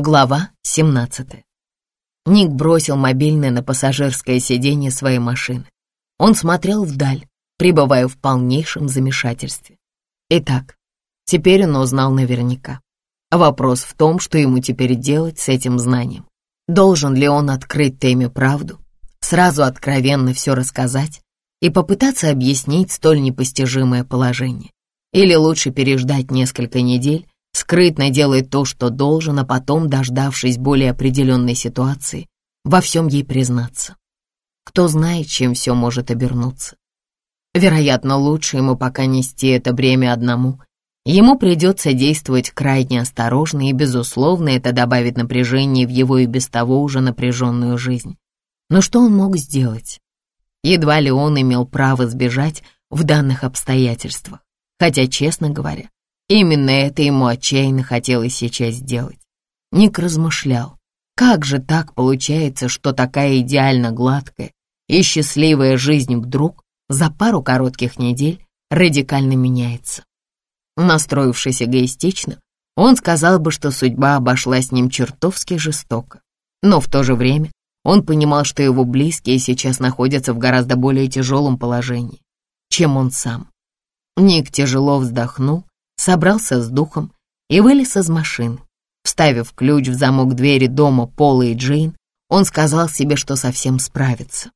Глава 17. Ник бросил мобильный на пассажирское сиденье своей машины. Он смотрел вдаль, пребывая в полнейшем замешательстве. Итак, теперь он узнал наверняка. Вопрос в том, что ему теперь делать с этим знанием. Должен ли он открыть Теме правду, сразу откровенно все рассказать и попытаться объяснить столь непостижимое положение? Или лучше переждать несколько недель скрытно делает то, что должен, а потом, дождавшись более определенной ситуации, во всем ей признаться. Кто знает, чем все может обернуться. Вероятно, лучше ему пока нести это бремя одному. Ему придется действовать крайне осторожно, и, безусловно, это добавит напряжение в его и без того уже напряженную жизнь. Но что он мог сделать? Едва ли он имел право сбежать в данных обстоятельствах, хотя, честно говоря, Именно это ему отчаянно хотелось сейчас сделать. Ник размышлял, как же так получается, что такая идеально гладкая и счастливая жизнь вдруг за пару коротких недель радикально меняется. Настроившись эгоистично, он сказал бы, что судьба обошла с ним чертовски жестоко. Но в то же время он понимал, что его близкие сейчас находятся в гораздо более тяжелом положении, чем он сам. Ник тяжело вздохнул собрался с духом и вылез из машины. Вставив ключ в замок двери дома Пола и Джейн, он сказал себе, что совсем справится.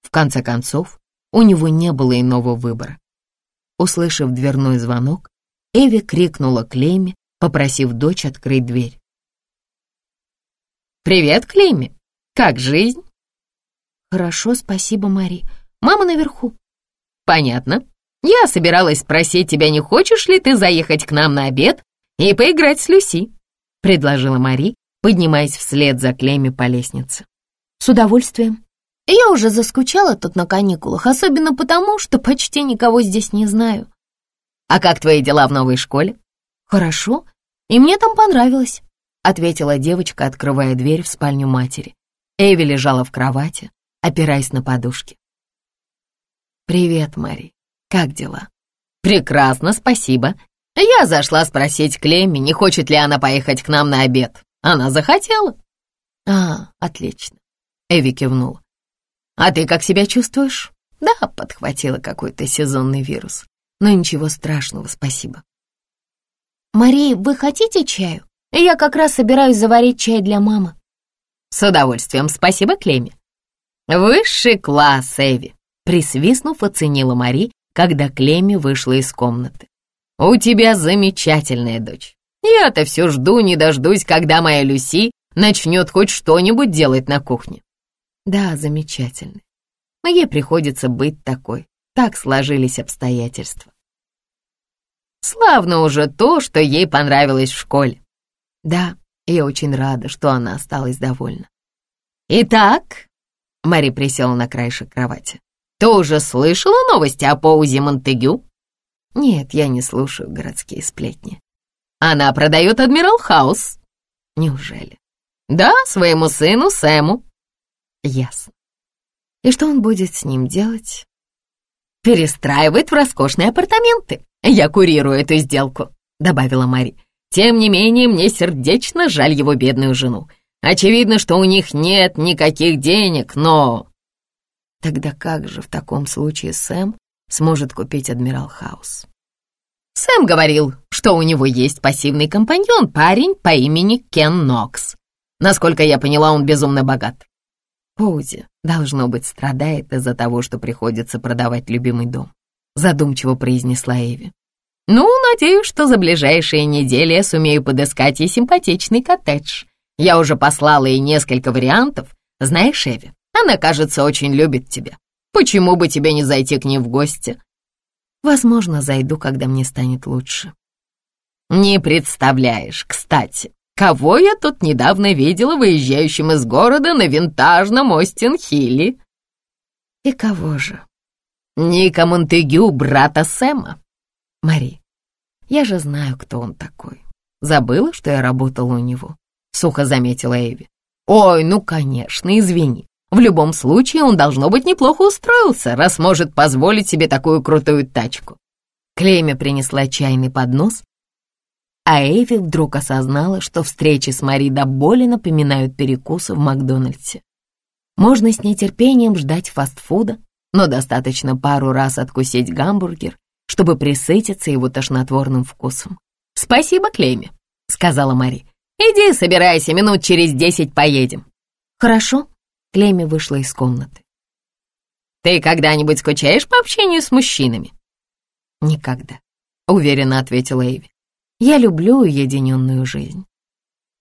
В конце концов, у него не было иного выбора. Услышав дверной звонок, Эви крикнула Клейме, попросив дочь открыть дверь. «Привет, Клейме! Как жизнь?» «Хорошо, спасибо, Мари. Мама наверху». «Понятно. Я собиралась спросить тебя, не хочешь ли ты заехать к нам на обед и поиграть с Люси?» — предложила Мари, поднимаясь вслед за Клемми по лестнице. «С удовольствием. Я уже заскучала тут на каникулах, особенно потому, что почти никого здесь не знаю». «А как твои дела в новой школе?» «Хорошо, и мне там понравилось», — ответила девочка, открывая дверь в спальню матери. Эви лежала в кровати, опираясь на подушки. «Привет, Мари. Как дела?» «Прекрасно, спасибо. Я зашла спросить Клемми, не хочет ли она поехать к нам на обед. Она захотела». «А, отлично», — Эви кивнула. «А ты как себя чувствуешь?» «Да, подхватила какой-то сезонный вирус. Но ничего страшного, спасибо». «Мария, вы хотите чаю? Я как раз собираюсь заварить чай для мамы». «С удовольствием, спасибо, Клемми». «Высший класс, Эви», — присвистнув, оценила Мари когда Клемми вышла из комнаты. «У тебя замечательная дочь. Я-то все жду, не дождусь, когда моя Люси начнет хоть что-нибудь делать на кухне». «Да, замечательно. Но ей приходится быть такой. Так сложились обстоятельства». «Славно уже то, что ей понравилось в школе». «Да, я очень рада, что она осталась довольна». «Итак...» — Мари присела на краешек кровати. Ты уже слышала новости о Поузе Монтегю?» «Нет, я не слушаю городские сплетни». «Она продает Адмирал Хаус». «Неужели?» «Да, своему сыну Сэму». «Ясно. И что он будет с ним делать?» «Перестраивает в роскошные апартаменты. Я курирую эту сделку», — добавила Мари. «Тем не менее, мне сердечно жаль его бедную жену. Очевидно, что у них нет никаких денег, но Тогда как же в таком случае Сэм сможет купить Адмирал Хаус? Сэм говорил, что у него есть пассивный компаньон, парень по имени Кен Нокс. Насколько я поняла, он безумно богат. Поузи, должно быть, страдает из-за того, что приходится продавать любимый дом, задумчиво произнесла Эви. Ну, надеюсь, что за ближайшие недели я сумею подыскать ей симпатичный коттедж. Я уже послала ей несколько вариантов. Знаешь, Эви, она, кажется, очень любит тебя. Почему бы тебе не зайти к ней в гости? Возможно, зайду, когда мне станет лучше. Не представляешь, кстати, кого я тут недавно видела выезжающим из города на винтажном Остин-Хилли. И кого же? Ника Монтегю, брата Сэма. Мари, я же знаю, кто он такой. Забыла, что я работала у него? Сухо заметила Эви. Ой, ну, конечно, извини. В любом случае, он, должно быть, неплохо устроился, раз может позволить себе такую крутую тачку. Клейми принесла чайный поднос. а Эйви вдруг осознала, что встречи с Мари до боли напоминают перекусы в Макдональдсе. Можно с нетерпением ждать фастфуда, но достаточно пару раз откусить гамбургер, чтобы присытиться его тошнотворным вкусом. «Спасибо, Клейми», — сказала Мари. «Иди, собирайся, минут через десять поедем». «Хорошо», — Клейми вышла из комнаты. «Ты когда-нибудь скучаешь по общению с мужчинами?» «Никогда», — уверенно ответила Эйви. «Я люблю уединенную жизнь».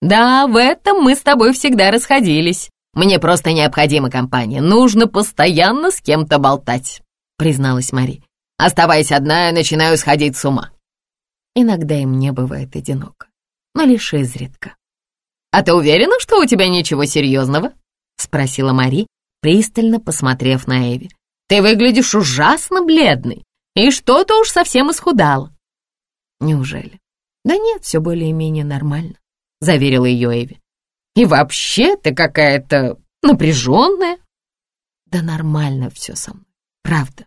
«Да, в этом мы с тобой всегда расходились. Мне просто необходима компания. Нужно постоянно с кем-то болтать», — призналась Мари. «Оставаясь одна, я начинаю сходить с ума». Иногда и мне бывает одиноко, но лишь изредка. «А ты уверена, что у тебя ничего серьезного?» — спросила Мари, пристально посмотрев на Эви. «Ты выглядишь ужасно бледный, и что-то уж совсем исхудала». «Неужели?» «Да нет, все более-менее нормально», — заверила ее Эви. «И вообще ты какая-то напряженная». «Да нормально все со мной, правда».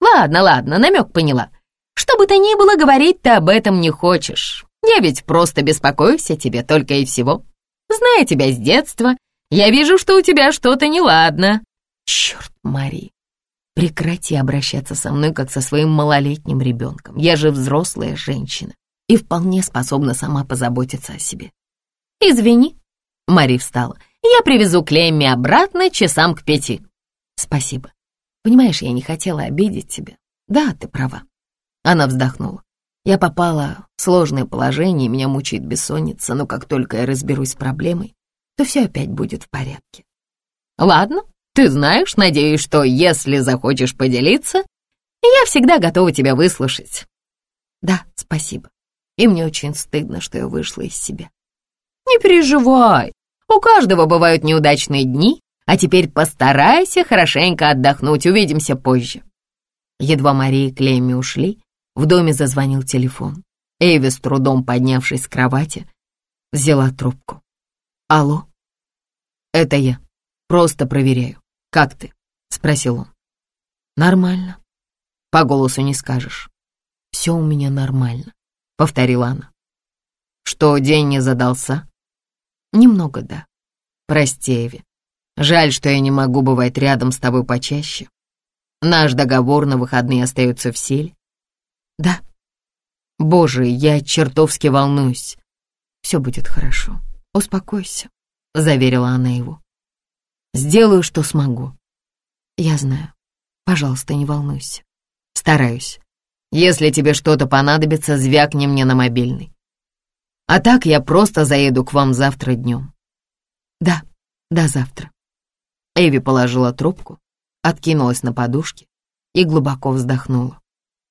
«Ладно, ладно, намек поняла. Что бы то ни было, говорить ты об этом не хочешь. Я ведь просто беспокоюсь о тебе только и всего. Зная тебя с детства, я вижу, что у тебя что-то неладно». «Черт, Мари, прекрати обращаться со мной, как со своим малолетним ребенком. Я же взрослая женщина и вполне способна сама позаботиться о себе». «Извини», — Мари встала, «я привезу Клемми обратно часам к пяти». «Спасибо. Понимаешь, я не хотела обидеть тебя. Да, ты права». Она вздохнула. Я попала в сложное положение, меня мучает бессонница, но как только я разберусь с проблемой, то все опять будет в порядке. Ладно, ты знаешь, надеюсь, что если захочешь поделиться, я всегда готова тебя выслушать. Да, спасибо. И мне очень стыдно, что я вышла из себя. Не переживай, у каждого бывают неудачные дни, а теперь постарайся хорошенько отдохнуть, увидимся позже. Едва Мария и Клемми ушли, в доме зазвонил телефон. Эйви, с трудом поднявшись с кровати, взяла трубку. «Алло?» «Это я. Просто проверяю. Как ты?» — спросил он. «Нормально. По голосу не скажешь. Все у меня нормально», — повторила она. «Что, день не задался?» «Немного, да. Прости, Эви. Жаль, что я не могу бывать рядом с тобой почаще. Наш договор на выходные остается в силе. Да. Боже, я чертовски волнуюсь. Все будет хорошо. Успокойся, заверила она его. Сделаю, что смогу. Я знаю. Пожалуйста, не волнуйся. Стараюсь. Если тебе что-то понадобится, звякни мне на мобильный. А так я просто заеду к вам завтра днем. Да, до завтра. Эви положила трубку, откинулась на подушке и глубоко вздохнула.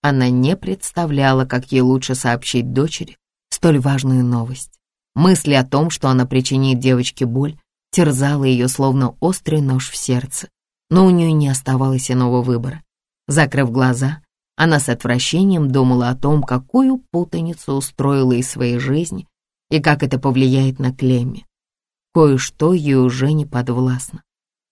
Она не представляла, как ей лучше сообщить дочери столь важную новость. Мысли о том, что она причинит девочке боль, терзала ее словно острый нож в сердце, но у нее не оставалось иного выбора. Закрыв глаза, она с отвращением думала о том, какую путаницу устроила из своей жизни и как это повлияет на Клемми. Кое-что ей уже не подвластно.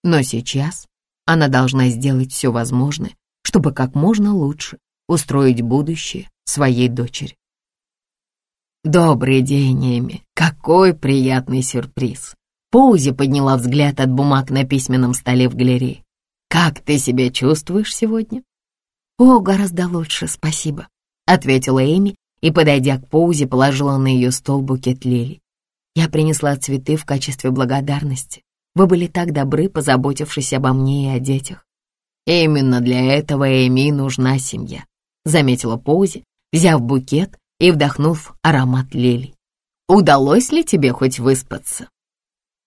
Но сейчас она должна сделать все возможное, чтобы как можно лучше устроить будущее своей дочери. «Добрый день, Эми! Какой приятный сюрприз!» Поузи подняла взгляд от бумаг на письменном столе в галерее. «Как ты себя чувствуешь сегодня?» «О, гораздо лучше, спасибо», — ответила Эми и, подойдя к Поузи, положила на ее стол букет лилий. «Я принесла цветы в качестве благодарности. Вы были так добры, позаботившись обо мне и о детях. Именно для этого Эми нужна семья заметила Поузи, взяв букет и вдохнув аромат лилий. «Удалось ли тебе хоть выспаться?»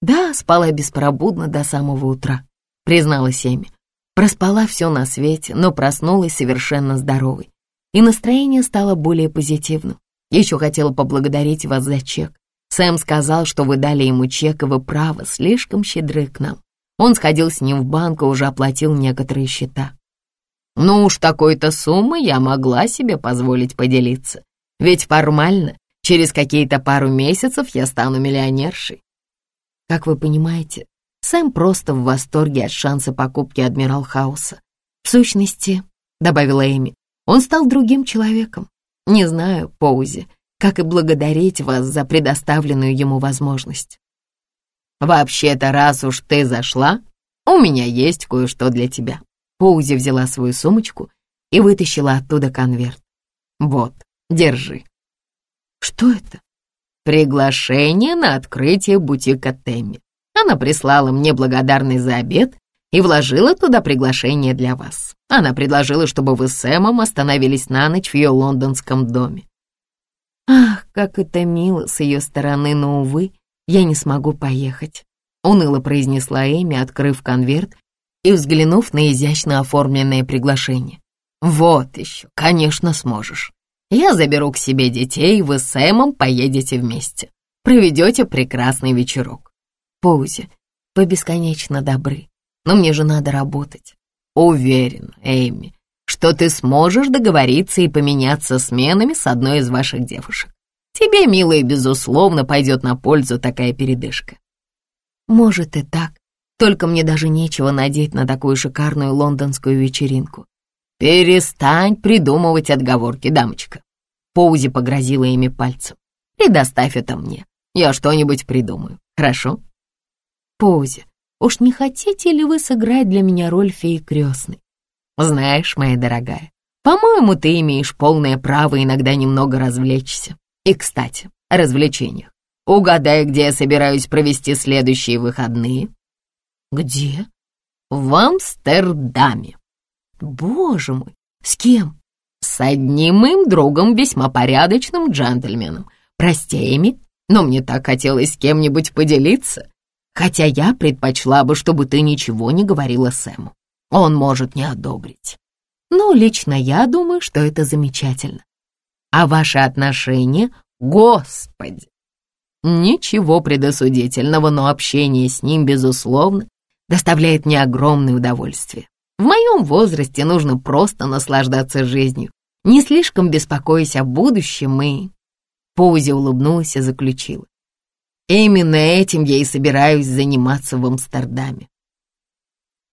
«Да, спала беспробудно до самого утра», — призналась Эми. Проспала все на свете, но проснулась совершенно здоровой. И настроение стало более позитивным. Еще хотела поблагодарить вас за чек. Сэм сказал, что вы дали ему чек, и вы правы, слишком щедры к нам. Он сходил с ним в банк и уже оплатил некоторые счета. Ну уж такой-то суммы я могла себе позволить поделиться. Ведь формально, через какие-то пару месяцев я стану миллионершей. Как вы понимаете, Сэм просто в восторге от шанса покупки Адмирал Хауса. В сущности, добавила Эми, он стал другим человеком. Не знаю, Поузи, как и благодарить вас за предоставленную ему возможность. «Вообще-то, раз уж ты зашла, у меня есть кое-что для тебя». Поузи взяла свою сумочку и вытащила оттуда конверт. «Вот, держи». «Что это?» «Приглашение на открытие бутика Тэмми. Она прислала мне благодарность за обед и вложила туда приглашение для вас. Она предложила, чтобы вы с Сэмом остановились на ночь в ее лондонском доме. Ах, как это мило с ее стороны, но, увы, я не смогу поехать. Уныло произнесла Эми, открыв конверт и взглянув на изящно оформленное приглашение. «Вот еще, конечно, сможешь. Я заберу к себе детей, вы с Сэмом поедете вместе. Проведете прекрасный вечерок». Поузи, вы бесконечно добры, но мне же надо работать. Уверен, Эми, что ты сможешь договориться и поменяться сменами с одной из ваших девушек. Тебе, милая, безусловно, пойдет на пользу такая передышка. Может и так, только мне даже нечего надеть на такую шикарную лондонскую вечеринку. Перестань придумывать отговорки, дамочка. Поузи погрозила ими пальцем. Предоставь это мне. Я что-нибудь придумаю, хорошо? Поузи, уж не хотите ли вы сыграть для меня роль феи крестной? Знаешь, моя дорогая, по-моему, ты имеешь полное право иногда немного развлечься. И, кстати, о развлечениях. Угадай, где я собираюсь провести следующие выходные. Где? В Амстердаме. Боже мой, с кем? С одним моим другом, весьма порядочным джентльменом. Прости, Эми, но мне так хотелось с кем-нибудь поделиться. Хотя я предпочла бы, чтобы ты ничего не говорила Сэму. Он может не одобрить. Но лично я думаю, что это замечательно. А ваши отношения, господи! Ничего предосудительного, но общение с ним, безусловно, доставляет мне огромное удовольствие. В моем возрасте нужно просто наслаждаться жизнью, не слишком беспокоясь о будущем и...» Поузи улыбнулась и заключила. «Именно этим я и собираюсь заниматься в Амстердаме.